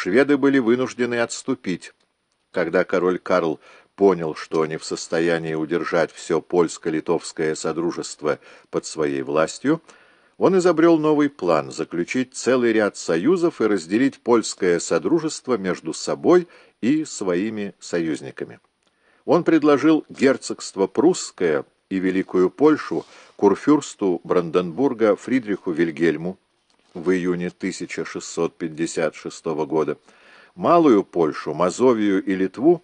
шведы были вынуждены отступить. Когда король Карл понял, что не в состоянии удержать все польско-литовское содружество под своей властью, он изобрел новый план — заключить целый ряд союзов и разделить польское содружество между собой и своими союзниками. Он предложил герцогство прусское и Великую Польшу курфюрсту Бранденбурга Фридриху Вильгельму в июне 1656 года, Малую Польшу, Мазовию и Литву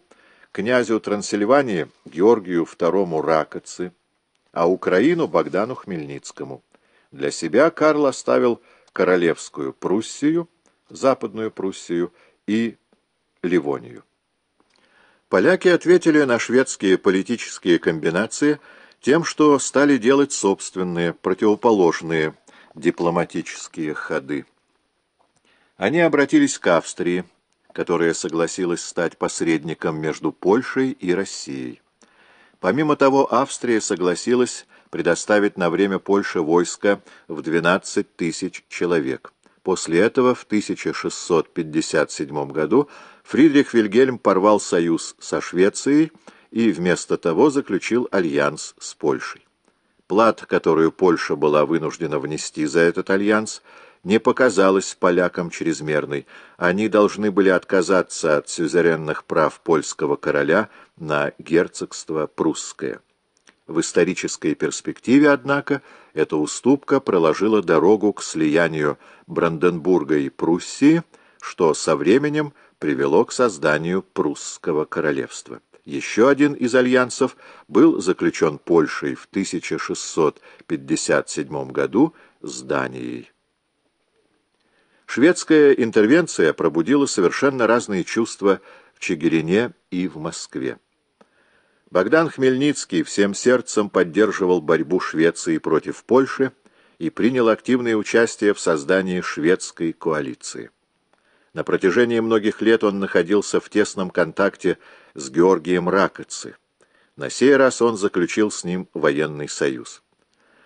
князю Трансильвании Георгию II Ракоцы, а Украину Богдану Хмельницкому. Для себя Карл оставил Королевскую Пруссию, Западную Пруссию и Ливонию. Поляки ответили на шведские политические комбинации тем, что стали делать собственные, противоположные дипломатические ходы. Они обратились к Австрии, которая согласилась стать посредником между Польшей и Россией. Помимо того, Австрия согласилась предоставить на время Польше войско в 12 тысяч человек. После этого в 1657 году Фридрих Вильгельм порвал союз со Швецией и вместо того заключил альянс с Польшей. Плата, которую Польша была вынуждена внести за этот альянс – не показалась полякам чрезмерной. Они должны были отказаться от сюзеренных прав польского короля на герцогство прусское. В исторической перспективе, однако, эта уступка проложила дорогу к слиянию Бранденбурга и Пруссии, что со временем привело к созданию прусского королевства. Еще один из альянсов был заключен Польшей в 1657 году с Данией. Шведская интервенция пробудила совершенно разные чувства в Чигирине и в Москве. Богдан Хмельницкий всем сердцем поддерживал борьбу Швеции против Польши и принял активное участие в создании шведской коалиции. На протяжении многих лет он находился в тесном контакте с Георгием Ракоци. На сей раз он заключил с ним военный союз.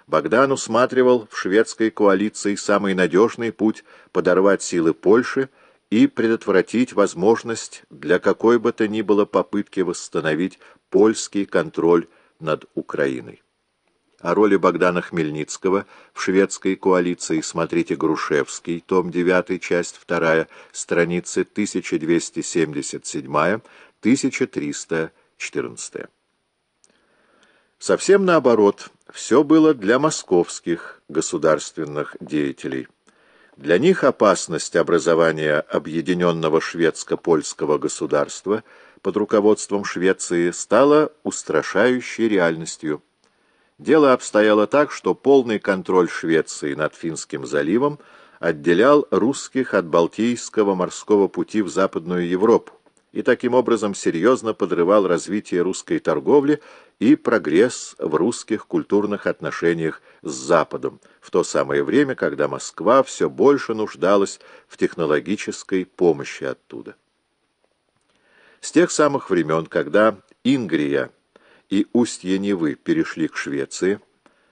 Богдан усматривал в шведской коалиции самый надежный путь подорвать силы Польши и предотвратить возможность для какой бы то ни было попытки восстановить польский контроль над Украиной. О роли Богдана Хмельницкого в шведской коалиции смотрите Грушевский, том 9, часть 2, страницы 1277-1314. Совсем наоборот, все было для московских государственных деятелей. Для них опасность образования объединенного шведско-польского государства под руководством Швеции стала устрашающей реальностью. Дело обстояло так, что полный контроль Швеции над Финским заливом отделял русских от Балтийского морского пути в Западную Европу и таким образом серьезно подрывал развитие русской торговли и прогресс в русских культурных отношениях с Западом, в то самое время, когда Москва все больше нуждалась в технологической помощи оттуда. С тех самых времен, когда Ингрия и устье Невы перешли к Швеции,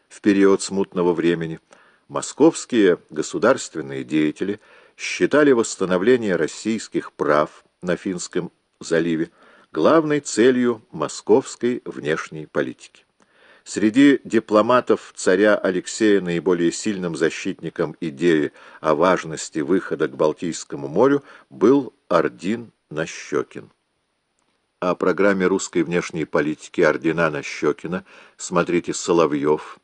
в период смутного времени, московские государственные деятели считали восстановление российских прав на Финском заливе главной целью московской внешней политики. Среди дипломатов царя Алексея наиболее сильным защитником идеи о важности выхода к Балтийскому морю был Ордин Нащекин. О программе русской внешней политики Ордена Нащекина смотрите Соловьев,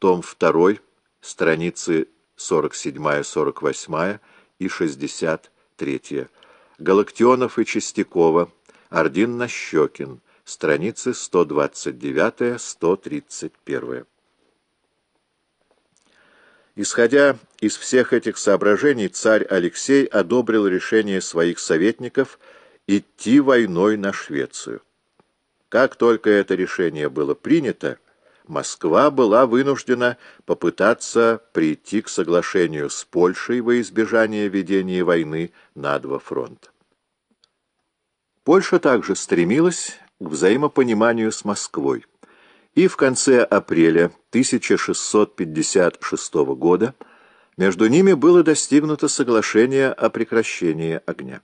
том 2, страницы 47-48 и 63 Галактионов и Чистякова, Ордин Нащекин, страницы 129-131. Исходя из всех этих соображений, царь Алексей одобрил решение своих советников идти войной на Швецию. Как только это решение было принято, Москва была вынуждена попытаться прийти к соглашению с Польшей во избежание ведения войны на два фронта. Польша также стремилась к взаимопониманию с Москвой, и в конце апреля 1656 года Между ними было достигнуто соглашение о прекращении огня.